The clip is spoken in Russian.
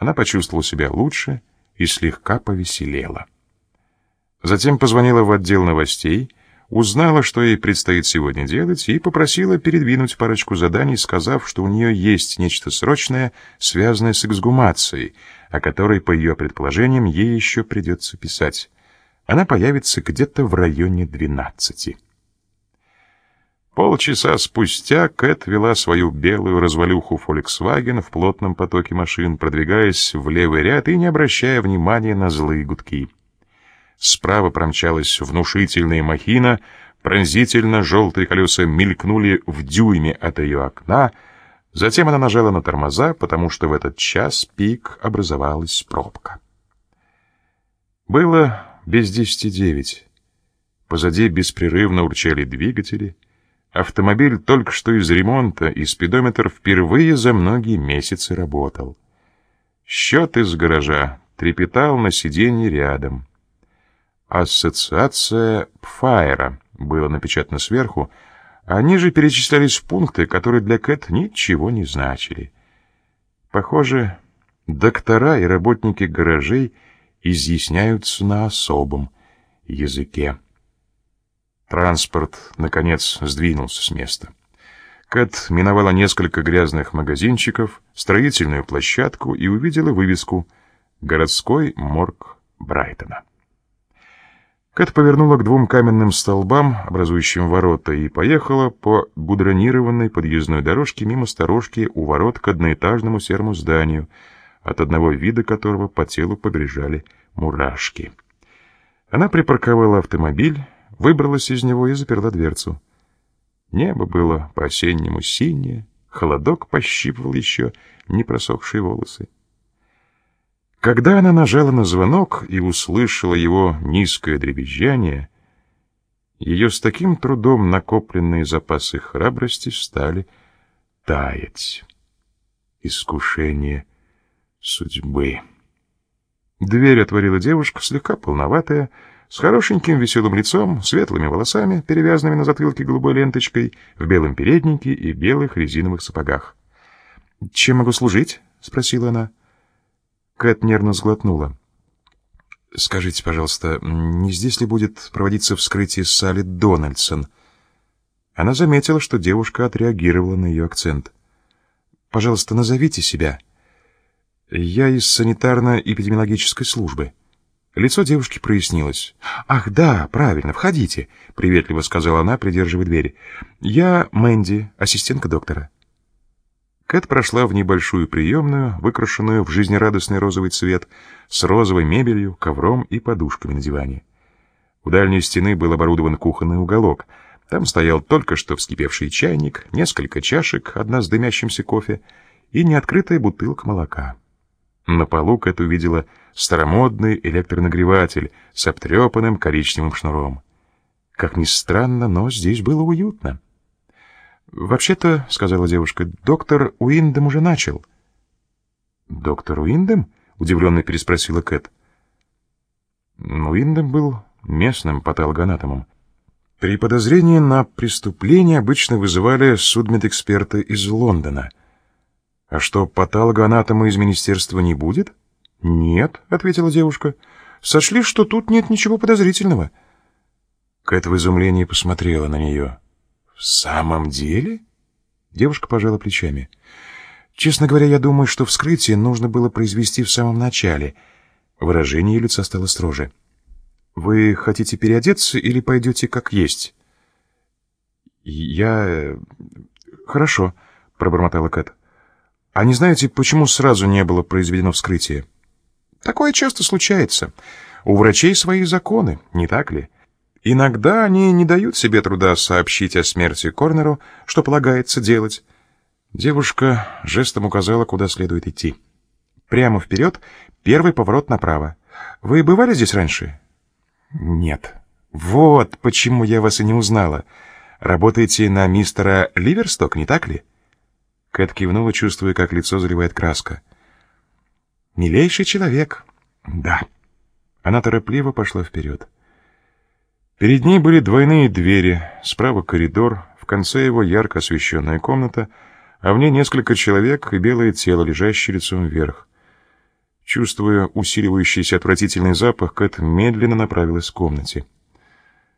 Она почувствовала себя лучше и слегка повеселела. Затем позвонила в отдел новостей, узнала, что ей предстоит сегодня делать, и попросила передвинуть парочку заданий, сказав, что у нее есть нечто срочное, связанное с эксгумацией, о которой, по ее предположениям, ей еще придется писать. Она появится где-то в районе двенадцати. Полчаса спустя Кэт вела свою белую развалюху Volkswagen в плотном потоке машин, продвигаясь в левый ряд и не обращая внимания на злые гудки. Справа промчалась внушительная махина, пронзительно желтые колеса мелькнули в дюйме от ее окна, затем она нажала на тормоза, потому что в этот час пик образовалась пробка. Было без десяти девять. Позади беспрерывно урчали двигатели. Автомобиль только что из ремонта, и спидометр впервые за многие месяцы работал. Счет из гаража трепетал на сиденье рядом — «Ассоциация Пфайера» было напечатано сверху, а ниже перечислялись пункты, которые для Кэт ничего не значили. Похоже, доктора и работники гаражей изъясняются на особом языке. Транспорт, наконец, сдвинулся с места. Кэт миновала несколько грязных магазинчиков, строительную площадку и увидела вывеску «Городской морг Брайтона». Кэт повернула к двум каменным столбам, образующим ворота, и поехала по гудронированной подъездной дорожке мимо сторожки у ворот к одноэтажному серому зданию, от одного вида которого по телу побежали мурашки. Она припарковала автомобиль, выбралась из него и заперла дверцу. Небо было по-осеннему синее, холодок пощипывал еще не просохшие волосы. Когда она нажала на звонок и услышала его низкое дребезжание, ее с таким трудом накопленные запасы храбрости стали таять. Искушение судьбы. Дверь отворила девушка, слегка полноватая, с хорошеньким веселым лицом, светлыми волосами, перевязанными на затылке голубой ленточкой, в белом переднике и белых резиновых сапогах. «Чем могу служить?» — спросила она. Кэт нервно сглотнула. «Скажите, пожалуйста, не здесь ли будет проводиться вскрытие Салли Дональдсон?» Она заметила, что девушка отреагировала на ее акцент. «Пожалуйста, назовите себя». «Я из санитарно-эпидемиологической службы». Лицо девушки прояснилось. «Ах, да, правильно, входите», — приветливо сказала она, придерживая дверь. «Я Мэнди, ассистентка доктора». Кэт прошла в небольшую приемную, выкрашенную в жизнерадостный розовый цвет, с розовой мебелью, ковром и подушками на диване. У дальней стены был оборудован кухонный уголок. Там стоял только что вскипевший чайник, несколько чашек, одна с дымящимся кофе и неоткрытая бутылка молока. На полу Кэт увидела старомодный электронагреватель с обтрепанным коричневым шнуром. Как ни странно, но здесь было уютно. «Вообще-то, — сказала девушка, — доктор Уиндем уже начал». «Доктор Уиндем?» — удивленно переспросила Кэт. Уиндем был местным патологоанатомом. При подозрении на преступление обычно вызывали судмедэксперта из Лондона. «А что, патологоанатома из министерства не будет?» «Нет», — ответила девушка. «Сошли, что тут нет ничего подозрительного». Кэт в изумлении посмотрела на нее. «В самом деле?» Девушка пожала плечами. «Честно говоря, я думаю, что вскрытие нужно было произвести в самом начале». Выражение лица стало строже. «Вы хотите переодеться или пойдете как есть?» «Я... хорошо», — пробормотала Кэт. «А не знаете, почему сразу не было произведено вскрытие?» «Такое часто случается. У врачей свои законы, не так ли?» Иногда они не дают себе труда сообщить о смерти Корнеру, что полагается делать. Девушка жестом указала, куда следует идти. Прямо вперед, первый поворот направо. Вы бывали здесь раньше? Нет. Вот почему я вас и не узнала. Работаете на мистера Ливерсток, не так ли? Кэт кивнула, чувствуя, как лицо заливает краска. Милейший человек. Да. Она торопливо пошла вперед. Перед ней были двойные двери, справа коридор, в конце его ярко освещенная комната, а в ней несколько человек и белое тело, лежащее лицом вверх. Чувствуя усиливающийся отвратительный запах, Кэт медленно направилась к комнате.